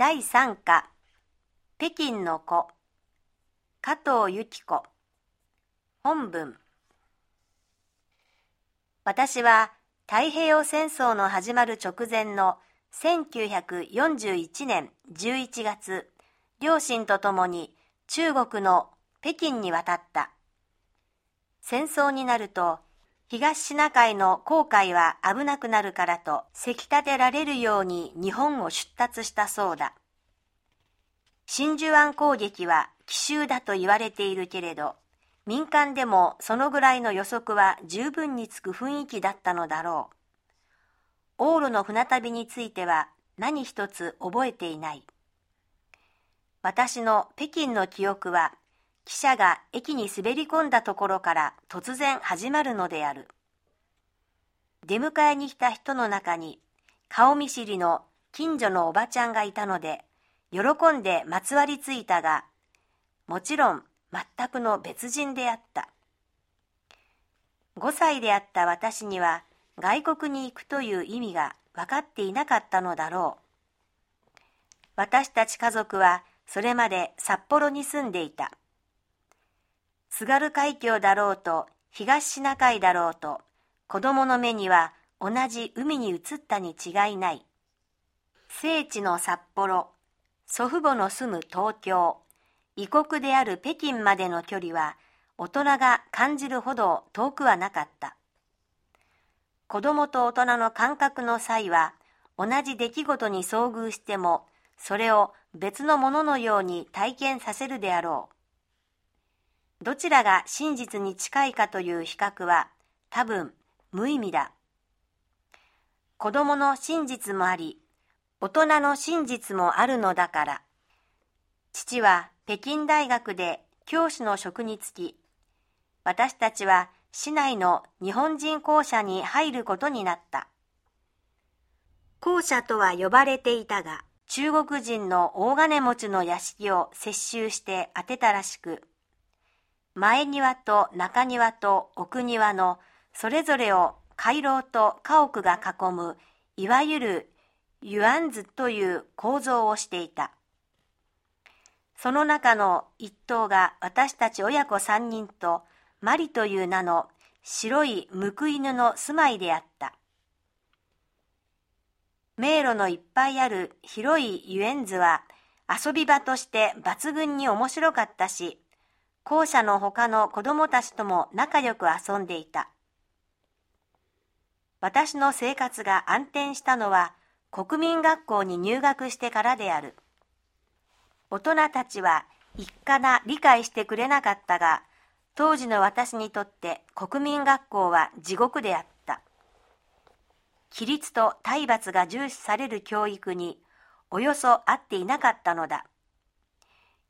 第3課。北京の子。加藤由紀子。本文。私は太平洋戦争の始まる直前の1941年11月両親と共に中国の北京に渡った。戦争になると東シナ海の航海は危なくなるからと、せき立てられるように日本を出立したそうだ。真珠湾攻撃は奇襲だと言われているけれど、民間でもそのぐらいの予測は十分につく雰囲気だったのだろう。往路の船旅については何一つ覚えていない。私の北京の記憶は汽車が駅に滑り込んだところから突然始まるのである。出迎えに来た人の中に顔見知りの近所のおばちゃんがいたので、喜んでまつわりついたが、もちろん全くの別人であった。5歳であった私には外国に行くという意味が分かっていなかったのだろう。私たち家族はそれまで札幌に住んでいた。津軽海峡だろうと東シナ海だろうと子供の目には同じ海に移ったに違いない。聖地の札幌、祖父母の住む東京、異国である北京までの距離は大人が感じるほど遠くはなかった。子供と大人の感覚の際は同じ出来事に遭遇してもそれを別のもののように体験させるであろう。どちらが真実に近いかという比較は多分無意味だ。子供の真実もあり、大人の真実もあるのだから。父は北京大学で教師の職に就き、私たちは市内の日本人校舎に入ることになった。校舎とは呼ばれていたが、中国人の大金持ちの屋敷を接収して当てたらしく、前庭と中庭と奥庭のそれぞれを回廊と家屋が囲むいわゆるユアンズという構造をしていた。その中の一棟が私たち親子三人とマリという名の白いムク犬の住まいであった。迷路のいっぱいある広いユエンズは遊び場として抜群に面白かったし、校舎の他の子供たちとも仲良く遊んでいた。私の生活が安定したのは国民学校に入学してからである。大人たちは一家な理解してくれなかったが、当時の私にとって国民学校は地獄であった。規律と体罰が重視される教育におよそ合っていなかったのだ。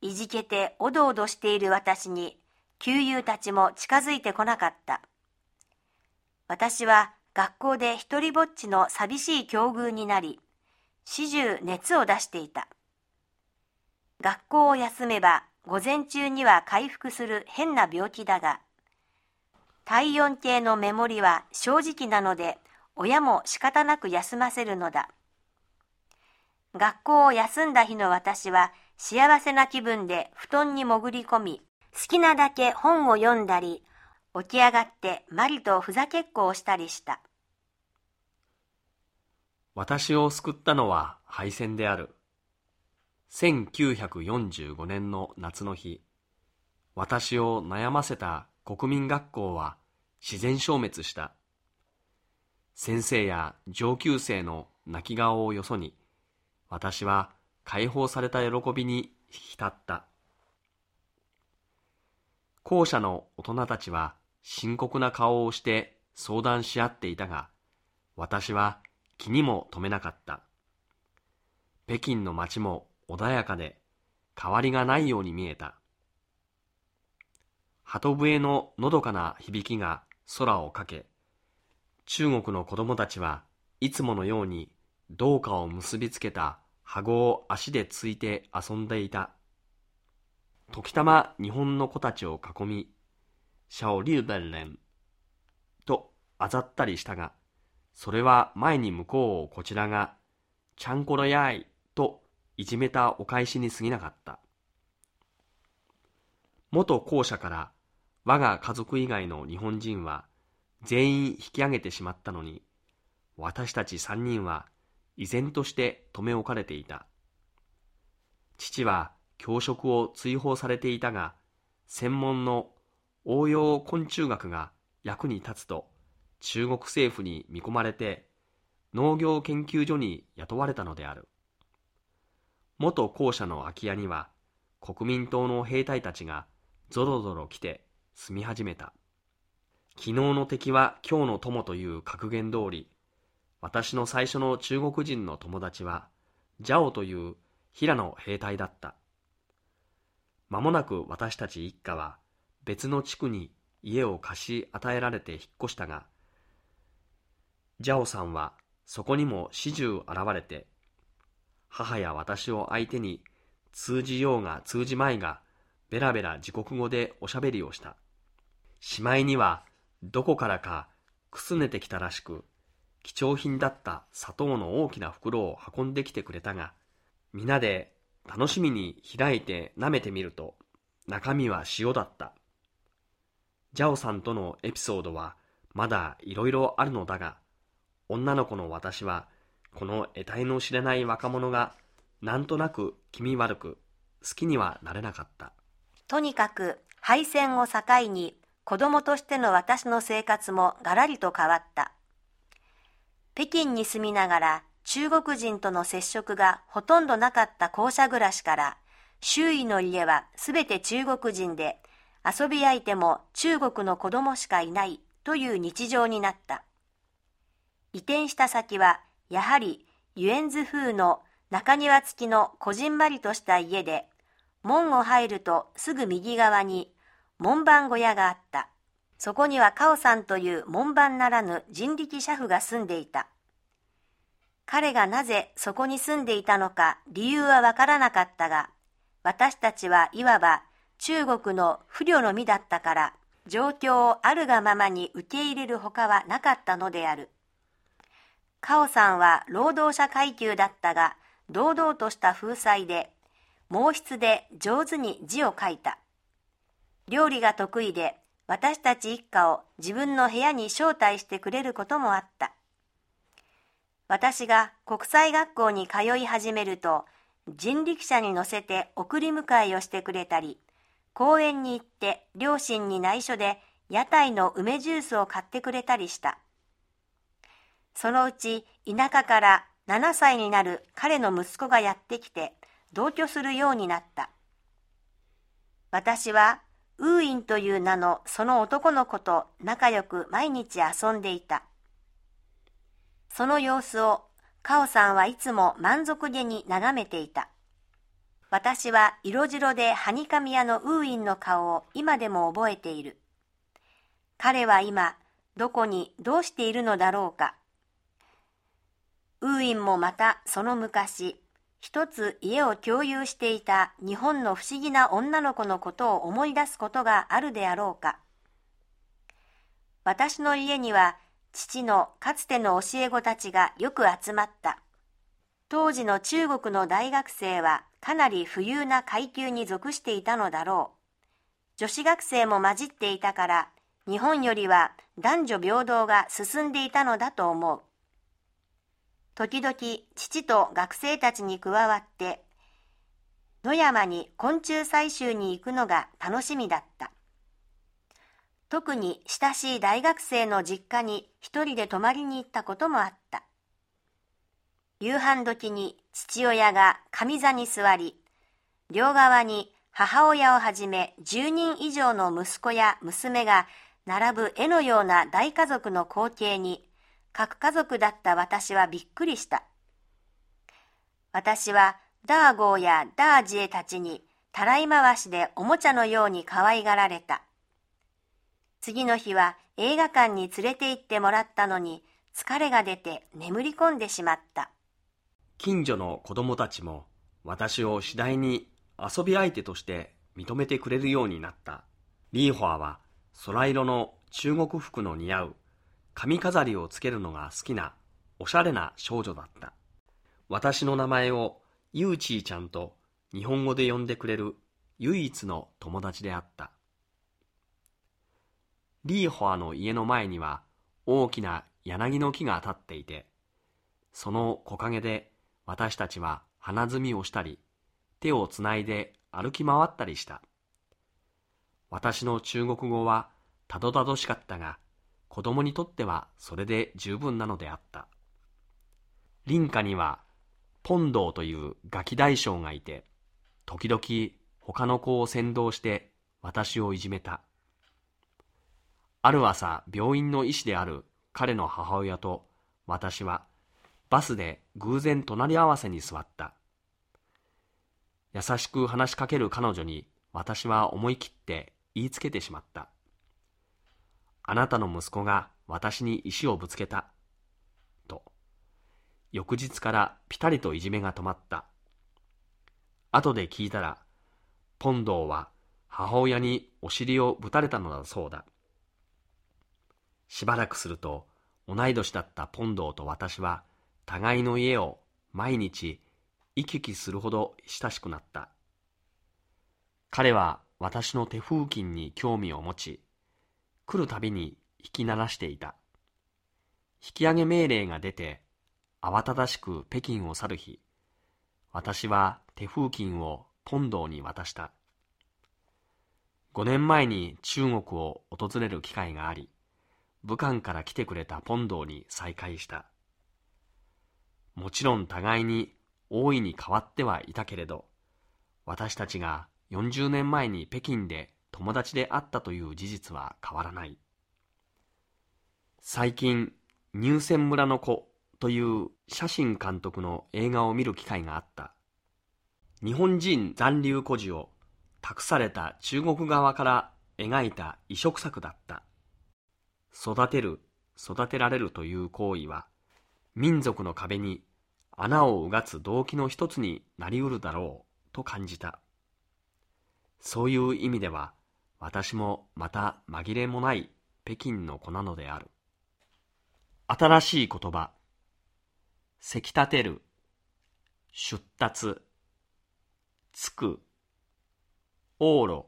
いじけておどおどしている私に、旧友たちも近づいてこなかった。私は学校で一りぼっちの寂しい境遇になり、始終熱を出していた。学校を休めば午前中には回復する変な病気だが、体温計のメモリは正直なので、親も仕方なく休ませるのだ。学校を休んだ日の私は幸せな気分で布団に潜り込み、好きなだけ本を読んだり、起き上がってマリとふざけっこをしたりした。私を救ったのは敗戦である。1945年の夏の日、私を悩ませた国民学校は自然消滅した。先生や上級生の泣き顔をよそに、私は解放された喜びに浸った。校舎の大人たちは深刻な顔をして相談し合っていたが、私は気にも留めなかった。北京の街も穏やかで変わりがないように見えた。鳩笛ののどかな響きが空をかけ、中国の子供たちはいつものように銅貨を結びつけた籠を足でついて遊んでいた。時たま日本の子たちを囲み、シャオリューベンレンとあざったりしたが、それは前に向こうをこちらが、ちゃんころやいといじめたお返しに過ぎなかった。元校舎から我が家族以外の日本人は全員引き上げてしまったのに、私たち三人は依然として留め置かれていた。父は教職を追放されていたが、専門の応用昆虫学が役に立つと中国政府に見込まれて農業研究所に雇われたのである。元校舎の空き家には国民党の兵隊たちがぞろぞろ来て住み始めた。昨日の敵は今日の友という格言通り、私の最初の中国人の友達は、ジャオという平野兵隊だった。間もなく私たち一家は別の地区に家を貸し与えられて引っ越したが、ジャオさんはそこにも始終現れて、母や私を相手に通じようが通じまいが、ベラベラ自国語でおしゃべりをした。しまいには、どこからかくすねてきたらしく、貴重品だった砂糖の大きな袋を運んできてくれたが、皆で楽しみに開いて舐めてみると、中身は塩だった。ジャオさんとのエピソードはまだいろいろあるのだが、女の子の私は、この得体の知れない若者が、なんとなく気味悪く、好きにはなれなかった。とにかく、敗戦を境に、子供としての私の生活もがらりと変わった。北京に住みながら中国人との接触がほとんどなかった校舎暮らしから、周囲の家はすべて中国人で、遊び相手も中国の子供しかいないという日常になった。移転した先は、やはり、ユエンズ風の中庭付きのこじんまりとした家で、門を入るとすぐ右側に門番小屋があった。そこにはカオさんという門番ならぬ人力車夫が住んでいた。彼がなぜそこに住んでいたのか理由はわからなかったが、私たちはいわば中国の不慮の身だったから、状況をあるがままに受け入れるほかはなかったのである。カオさんは労働者階級だったが、堂々とした風采で、毛筆で上手に字を書いた。料理が得意で、私たち一家を自分の部屋に招待してくれることもあった。私が国際学校に通い始めると、人力車に乗せて送り迎えをしてくれたり、公園に行って両親に内緒で屋台の梅ジュースを買ってくれたりした。そのうち田舎から7歳になる彼の息子がやってきて同居するようになった。私はウーインという名のその男の子と仲良く毎日遊んでいた。その様子をカオさんはいつも満足げに眺めていた。私は色白でハニカミ屋のウーインの顔を今でも覚えている。彼は今、どこにどうしているのだろうか。ウーインもまたその昔、一つ家を共有していた日本の不思議な女の子のことを思い出すことがあるであろうか。私の家には父のかつての教え子たちがよく集まった。当時の中国の大学生はかなり富裕な階級に属していたのだろう。女子学生も混じっていたから、日本よりは男女平等が進んでいたのだと思う。時々父と学生たちに加わって野山に昆虫採集に行くのが楽しみだった。特に親しい大学生の実家に一人で泊まりに行ったこともあった。夕飯時に父親が上座に座り両側に母親をはじめ10人以上の息子や娘が並ぶ絵のような大家族の光景に核家族だった私はびっくりした。私はダーゴーやダージエたちにたらい回しでおもちゃのように可愛がられた。次の日は映画館に連れて行ってもらったのに疲れが出て眠り込んでしまった。近所の子供たちも私を次第に遊び相手として認めてくれるようになった。リーホアは空色の中国服の似合う髪飾りをつけるのが好きなおしゃれな少女だった。私の名前をユーチーちゃんと日本語で呼んでくれる唯一の友達であった。リーホアの家の前には大きな柳の木が立っていて、その木陰で私たちは花摘みをしたり、手をつないで歩き回ったりした。私の中国語はたどたどしかったが、子供にとってはそれで十分なのであった。林家には、ポンドーというガキ大将がいて、時々他の子を先導して私をいじめた。ある朝、病院の医師である彼の母親と私はバスで偶然隣り合わせに座った。優しく話しかける彼女に私は思い切って言いつけてしまった。あなたの息子が私に石をぶつけた。と。翌日からぴたりといじめが止まった。後で聞いたら、ポンドーは母親にお尻をぶたれたのだそうだ。しばらくすると、同い年だったポンドーと私は、互いの家を毎日行き来するほど親しくなった。彼は私の手風琴に興味を持ち、来るたびに引き鳴らしていた。引き上げ命令が出て、慌ただしく北京を去る日、私は手風琴を本堂に渡した。5年前に中国を訪れる機会があり、武漢から来てくれた本堂に再会した。もちろん互いに大いに変わってはいたけれど、私たちが40年前に北京で友達であったという事実は変わらない。最近、入選村の子という写真監督の映画を見る機会があった。日本人残留孤児を託された中国側から描いた移植作だった。育てる、育てられるという行為は、民族の壁に穴をうがつ動機の一つになりうるだろうと感じた。そういう意味では、私もまた紛れもない北京の子なのである。新しい言葉。せき立てる。出立。つく。往路。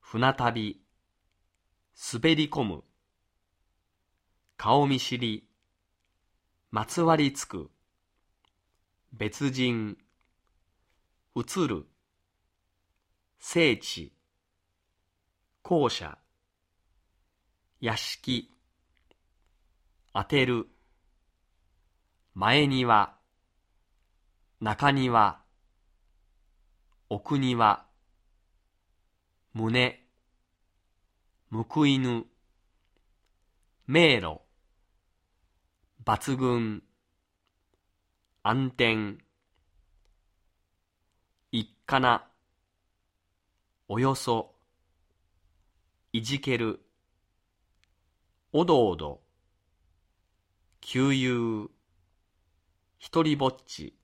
船旅。滑り込む。顔見知り。まつわりつく。別人。映る。聖地、校舎、屋敷、当てる、前庭、中庭、奥庭、胸、報いぬ、迷路、抜群、暗転、一かな、およそ、いじける、おどおど、旧友、ひとりぼっち、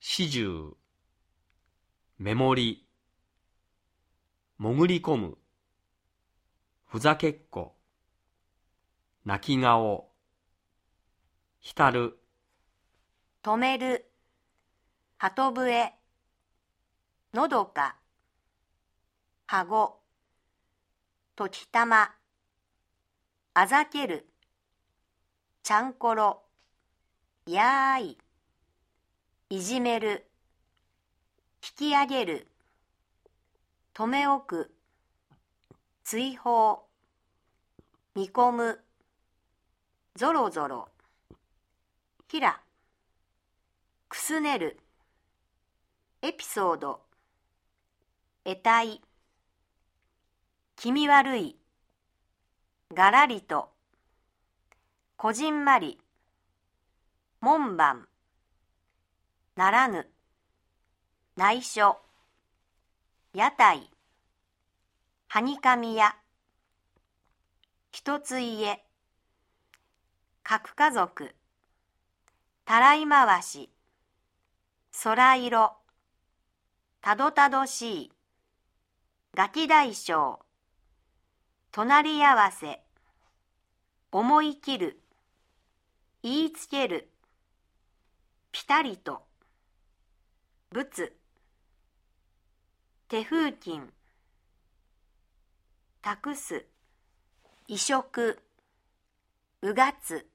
始終、メモリ、潜り。込む、ふざけっこ、泣き顔、浸る、止める、鳩笛、のどか、かご、ときたま、あざける、ちゃんころ、やーい、いじめる、引き上げる、止め置く、追放、見込む、ぞろぞろ、ひら、くすねる、エピソード、得体、気味悪い、がらりと、こじんまり、門番、ならぬ、内緒、屋台、はにかみ屋、一つ家、核家族、たらい回し、空色、たどたどしい、ガキ大将、隣り合わせ、思い切る、言いつける、ぴたりと。ぶつ。手風琴。託す。移植。うがつ。